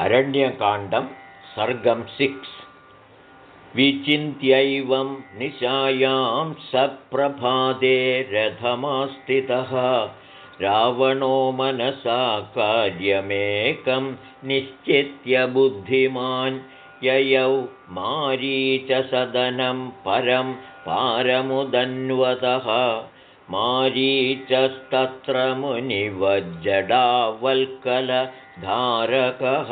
अरण्यकाण्डं सर्गं सिक्स्। विचिन्त्यैवं निशायां सप्रभाते रथमास्थितः। रावणो मनसा कार्यमेकं निश्चित्य बुद्धिमान् ययौ मारीचसदनं परं पारमुदन्वतः मारीचस्तत्र मुनिवज्जडावल्कलधारकः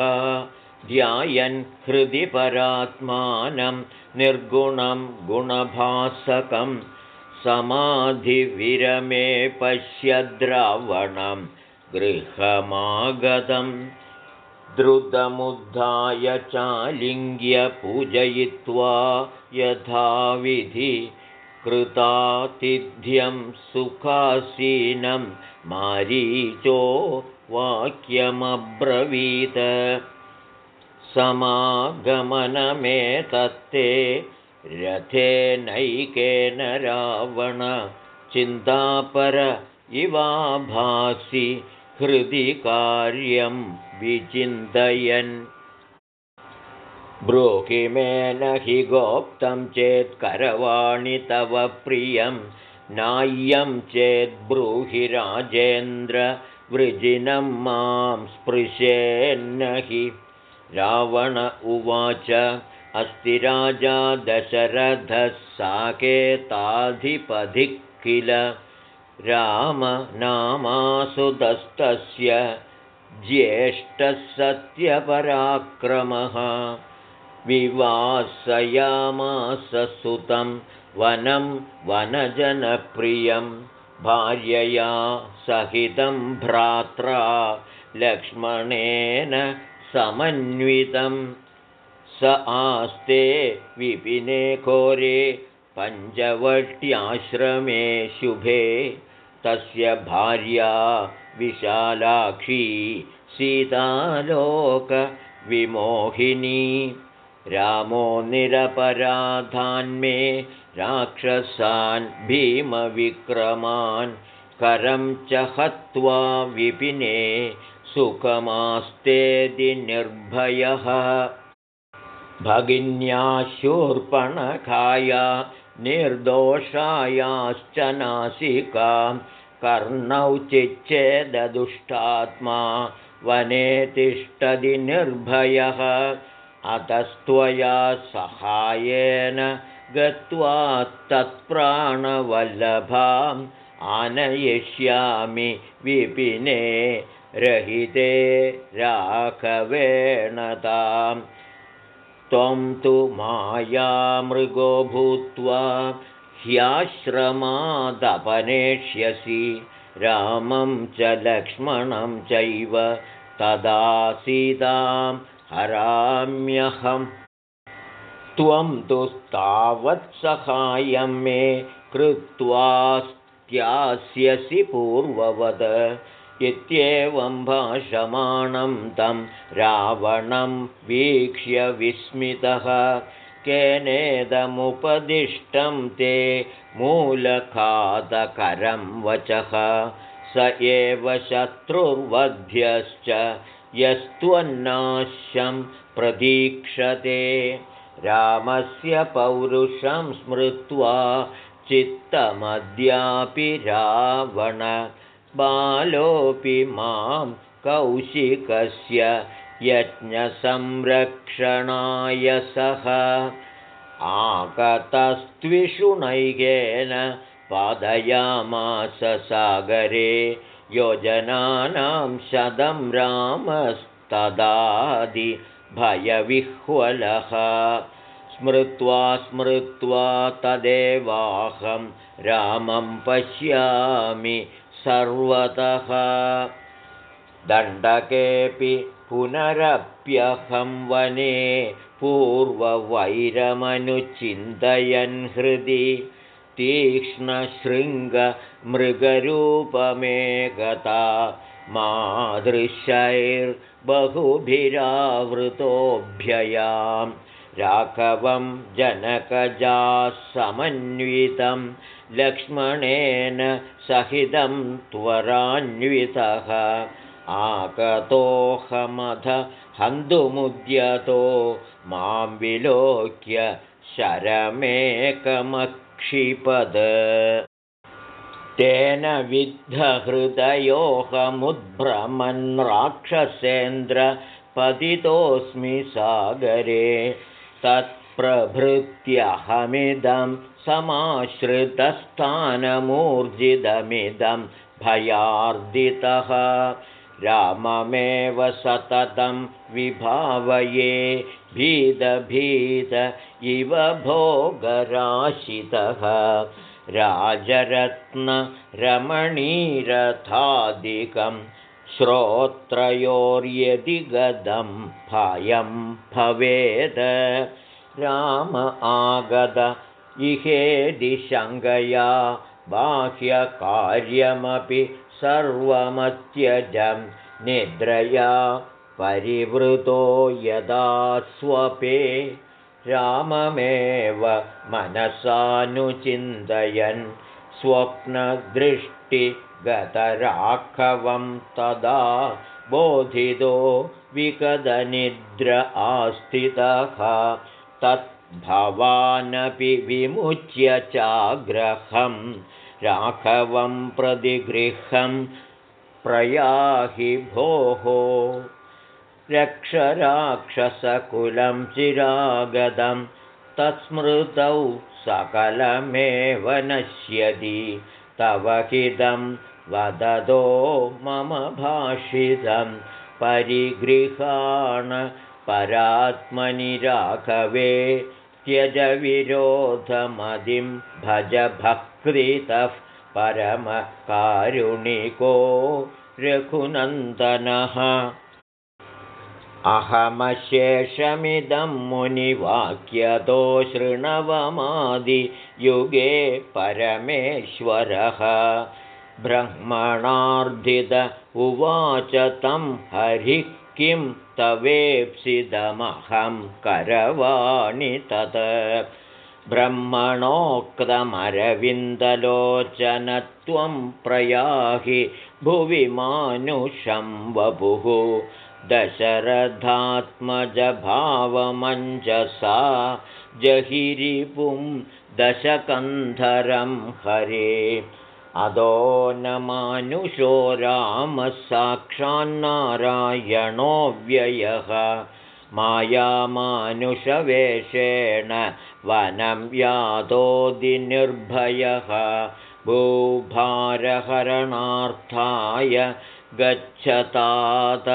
ध्यायन् हृदि परात्मानं निर्गुणं गुणभासकं समाधिविरमे पश्यद्रावणं गृहमागतं द्रुतमुद्धाय चालिङ्ग्य पूजयित्वा यथाविधि कृतातिथ्यं सुखासीनं मारीचो वाक्यमब्रवीत। समागमनमेतत्ते रथेनैकेन रावण चिन्तापर इवाभासि हृदि कार्यं विचिन्तयन् ब्रूहिमेन हि गोप्तं चेत् करवाणि तव प्रियं। नाय्यं चेद्ब्रूहि राजेन्द्र वृजिनं मां स्पृशेन्न हि। रावण उवाच अस्ति राजा दशरथः साकेताधिपधिः किल रामनामासुदस्तस्य ज्येष्ठः सत्यपराक्रमः विवासयामाससुतं वनं वनजनप्रियं भार्यया सहितं भ्रात्रा लक्ष्मणेन समन्वितं स आस्ते विपिने घोरे पञ्चवट्याश्रमे शुभे तस्य भार्या विशालाक्षी सीतालोकविमोहिनी रामो निरपराधान्मे राक्षसान् भीमविक्रमान् करं च हत्वा विपिने सुखमास्तेदि निर्भयः भगिन्याशूर्पणखाया निर्दोषायाश्च नासिकां कर्णौ चिच्छेददुष्टात्मा वने तिष्ठति निर्भयः अतस्त्वया सहायेन गत्वा तत्प्राणवल्लभाम् आनयिष्यामि विपिने रहिते राघवेण तां त्वं तु मायामृगो भूत्वा ह्याश्रमादपनेष्यसि। रामं च लक्ष्मणं चैव तदा सीतां हराम्यहम्। त्वं तु तावत्सहायं मे कृत्वास्त्यास्यसि पूर्ववद। इत्येवं भाषमाणं तं रावणं वीक्ष्य विस्मितः। केनेदमुपदिष्टं ते मूलखादकरं वचः। स एव शत्रुर्वध्यश्च यस्त्वन्नाश्यं प्रतीक्षते। रामस्य पौरुषं स्मृत्वा चित्तमद्यापि रावण बालोऽपि मां कौशिकस्य यज्ञसंरक्षणाय सः आगतस्त्विषुणैकेन पादयामास सागरे योजनानां शतं रामस्तदादिभयविह्वलः स्मृत्वा स्मृत्वा तदेवाहं रामं पश्यामि सर्वतः। दण्डकेऽपि पुनरप्यहं वने पूर्ववैरमनुचिन्तयन् हृदि तीक्ष्णशृङ्गमृगरूपमेकता मादृशैर्बहुभिरावृतोऽभ्ययां राघवं जनकजासमन्वितं लक्ष्मणेन सहितं त्वरान्वितः आगतोऽहमध हन्तुमुद्यतो मां विलोक्य शरमेकमक्षिपद तेन विद्धहृदयोऽहमुद्भ्रमन् राक्षसेन्द्रपतितोऽस्मि सागरे। तत्प्रभृत्यहमिदं समाश्रितस्थानमूर्जितमिदं भयार्दितः राममेव सततं विभावये भीतभीत इव भोगराशितः। राजरत्नरमणीरथादिकं श्रोत्रयोर्यदि गदं भयं भवेद। राम आगद इहेदिशङ्गया बाह्यकार्यमपि सर्वमत्यजं निद्रया परिवृतो यदा स्वपे राममेव मनसानुचिन्तयन् स्वप्नदृष्टिगतराघवं तदा बोधितो विगदनिद्र आस्थितः तद्भवानपि विमुच्य चाग्रहं राघवं प्रतिगृहं प्रयाहि भोः। रक्षराक्षसकुलं चिरागदं तत्स्मृतौ सकलमेव नश्यति। तव हिदं वदतो मम भाषितं परिगृहाण परात्मनि राघवे त्यजविरोधमदिं भजभक्तितः परमकारुणिको रघुनन्दनः। अहमशेषमिदं मुनिवाक्यतो शृणवमादियुगे परमेश्वरः। ब्रह्मणार्धित उवाच तं हरिः किं तवेप्सिदमहं करवाणि तत्? ब्रह्मणोक्तमरविन्दलोचनत्वं प्रयाहि भुवि मानुषं वपुः। दशरथात्मजभावमञ्जसा जहिरिपुं दशकन्धरं हरे अदो न मानुषो रामः साक्षान्नारायणो व्ययः मायामानुषवेषेण वनं व्यादोदिनिर्भयः भूभारहरणार्थाय गच्छतात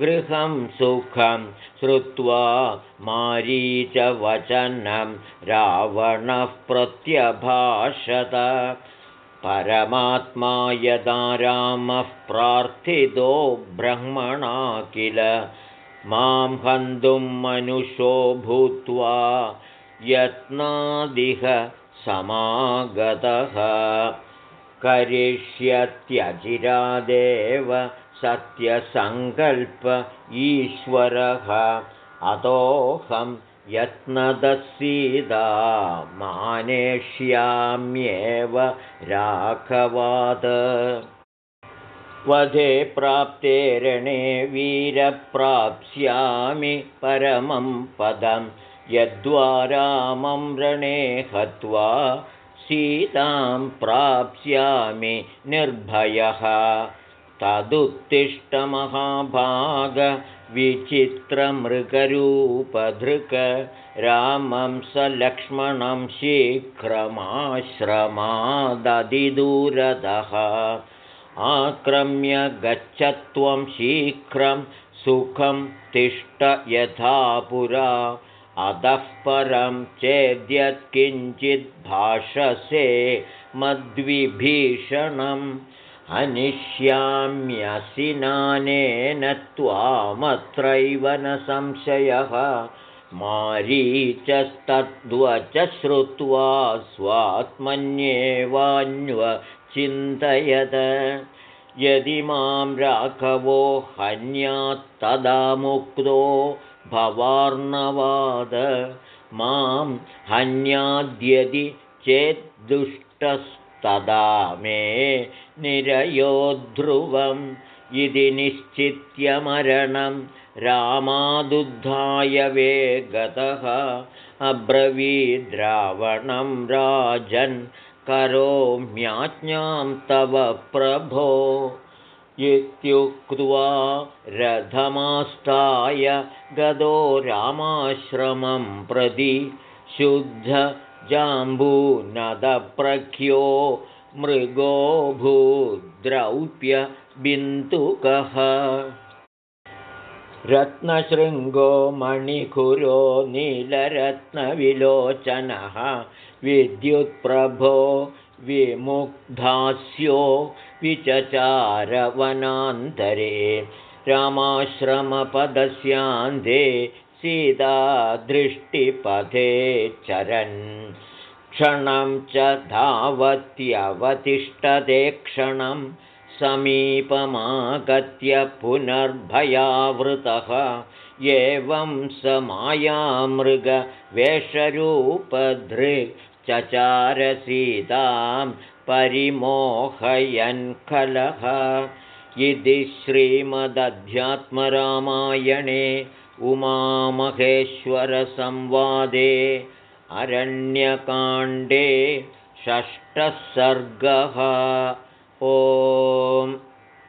गृहं सुखं श्रुत्वा मारीचवचनं रावणः प्रत्यभाषत परमात्मा यदा रामः प्रार्थितो ब्रह्मणा किल? मां हन्तुं मनुषो भूत्वा यत्नादिह समागतः। करिष्यत्यचिरादेव सत्यसङ्कल्प ईश्वरः। अतोऽहं यत्नदसीदा मानेष्याम्येव राघवाद। वधे प्राप्ते रणे वीरप्राप्स्यामि परमं पदं। यद्वारामं रणे हत्वा सीतां प्राप्स्यामि निर्भयः तदुत्तिष्ठमहाभागविचित्रमृगरूपधृक रामं स लक्ष्मणं शीघ्रमाश्रमादधिदूरदः। आक्रम्य गच्छत्वं शीघ्रं सुखं तिष्ठ यथा पुरा। अतः परं चेद्यत्किञ्चिद्भाषसे मद्विभीषणम् अनिष्याम्यसिनानेन त्वामत्रैव न संशयः। मारीचस्तद्वच श्रुत्वा स्वात्मन्येवान्वचिन्तयत यदि मां राघवो हन्यात्तदा मुक्तो भवार्णवाद। मां हन्याद्यदि चेद्दुष्टस्तदा मे निरयो ध्रुवं इति निश्चित्यमरणं रामादुद्धाय वेगतः अब्रवीद्रावणं राजन् करोम्याज्ञां तव प्रभो। इत्युक्त्वा रथमास्ताय गदो रामाश्रमं प्रति शुद्धजाम्बूनदप्रख्यो मृगो भूद्रौप्यबिन्दुकः रत्नशृङ्गो मणिकुरो नीलरत्नविलोचनः। विद्युत्प्रभो विमुग्धास्यो विचचारवनान्तरे। रामाश्रमपदस्यान्ते सीतादृष्टिपथे चरन्। क्षणं च धावत्यवतिष्ठते क्षणं समीपमागत्य पुनर्भयावृतः। एवं स मायामृगवेषरूपधृचचारसीतां परिमोहयन् खलः। इति श्रीमदध्यात्मरामायणे उमामहेश्वरसंवादे अरण्यकाण्डे षष्ठः सर्गः। ओम्